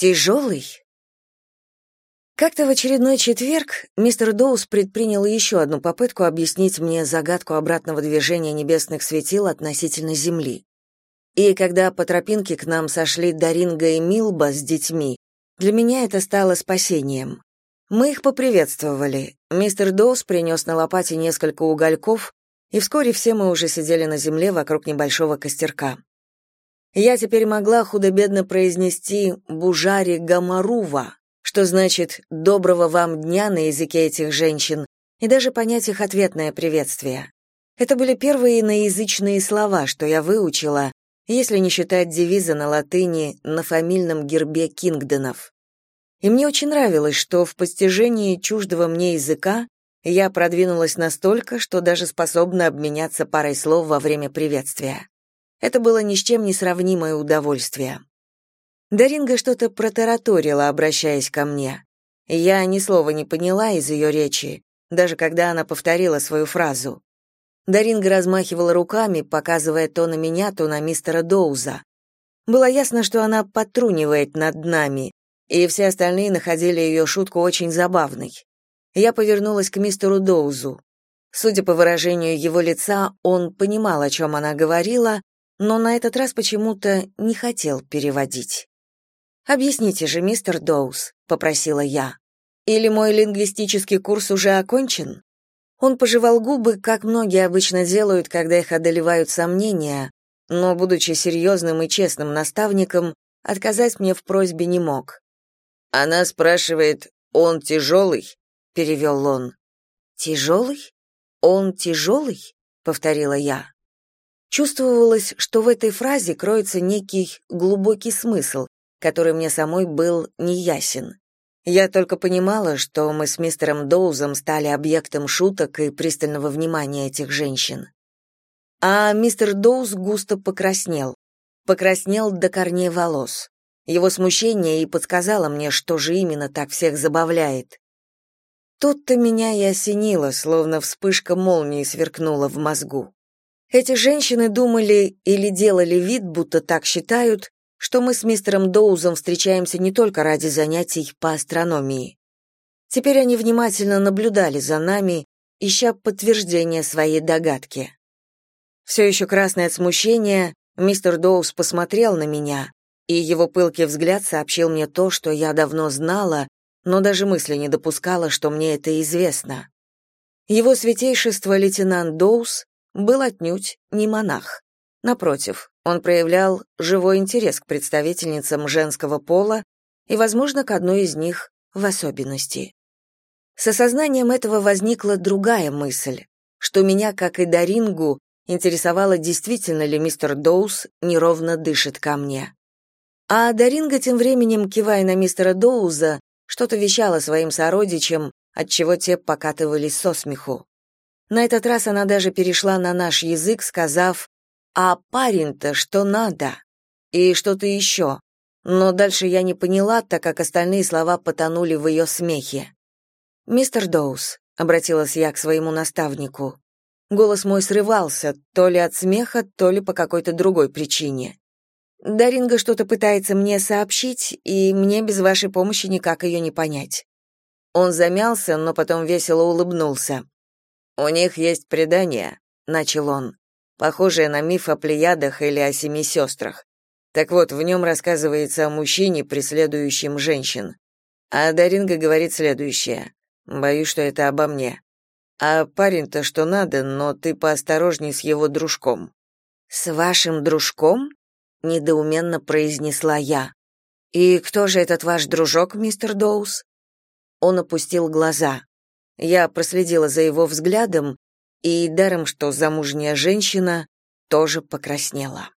Тяжелый? Как-то в очередной четверг мистер Доус предпринял еще одну попытку объяснить мне загадку обратного движения небесных светил относительно Земли. И когда по тропинке к нам сошли Даринга и Милба с детьми, для меня это стало спасением. Мы их поприветствовали. Мистер Доус принес на лопате несколько угольков, и вскоре все мы уже сидели на земле вокруг небольшого костерка. Я теперь могла худо-бедно произнести «бужари гамарува», что значит «доброго вам дня» на языке этих женщин, и даже понять их ответное приветствие. Это были первые иноязычные слова, что я выучила, если не считать девиза на латыни на фамильном гербе Кингдонов. И мне очень нравилось, что в постижении чуждого мне языка я продвинулась настолько, что даже способна обменяться парой слов во время приветствия. Это было ни с чем не сравнимое удовольствие. Даринга что-то протараторила, обращаясь ко мне. Я ни слова не поняла из ее речи, даже когда она повторила свою фразу. Даринга размахивала руками, показывая то на меня, то на мистера Доуза. Было ясно, что она подтрунивает над нами, и все остальные находили ее шутку очень забавной. Я повернулась к мистеру Доузу. Судя по выражению его лица, он понимал, о чем она говорила, но на этот раз почему-то не хотел переводить. «Объясните же, мистер Доуз», — попросила я. «Или мой лингвистический курс уже окончен?» Он пожевал губы, как многие обычно делают, когда их одолевают сомнения, но, будучи серьезным и честным наставником, отказать мне в просьбе не мог. «Она спрашивает, он тяжелый?» — перевел он. «Тяжелый? Он тяжелый?» — повторила я. Чувствовалось, что в этой фразе кроется некий глубокий смысл, который мне самой был неясен. Я только понимала, что мы с мистером Доузом стали объектом шуток и пристального внимания этих женщин. А мистер Доуз густо покраснел. Покраснел до корней волос. Его смущение и подсказало мне, что же именно так всех забавляет. Тут-то меня и осенило, словно вспышка молнии сверкнула в мозгу. Эти женщины думали или делали вид, будто так считают, что мы с мистером Доузом встречаемся не только ради занятий по астрономии. Теперь они внимательно наблюдали за нами, ища подтверждение своей догадки. Все еще красный от смущения, мистер Доуз посмотрел на меня, и его пылкий взгляд сообщил мне то, что я давно знала, но даже мысли не допускала, что мне это известно. Его святейшество лейтенант Доуз был отнюдь не монах. Напротив, он проявлял живой интерес к представительницам женского пола и, возможно, к одной из них в особенности. С осознанием этого возникла другая мысль, что меня, как и Дарингу, интересовало, действительно ли мистер Доус неровно дышит ко мне. А Даринга тем временем, кивая на мистера Доуза, что-то вещала своим сородичам, отчего те покатывались со смеху. На этот раз она даже перешла на наш язык, сказав а парень-то что надо? И что-то еще. Но дальше я не поняла, так как остальные слова потонули в ее смехе. «Мистер Доус», — обратилась я к своему наставнику. Голос мой срывался, то ли от смеха, то ли по какой-то другой причине. Даринга что-то пытается мне сообщить, и мне без вашей помощи никак ее не понять. Он замялся, но потом весело улыбнулся. «У них есть предание», — начал он похожее на миф о Плеядах или о семи сестрах. Так вот, в нем рассказывается о мужчине, преследующем женщин. А Даринга говорит следующее. Боюсь, что это обо мне. А парень-то что надо, но ты поосторожней с его дружком. С вашим дружком? недоуменно произнесла я. И кто же этот ваш дружок, мистер Доус? Он опустил глаза. Я проследила за его взглядом и даром, что замужняя женщина тоже покраснела.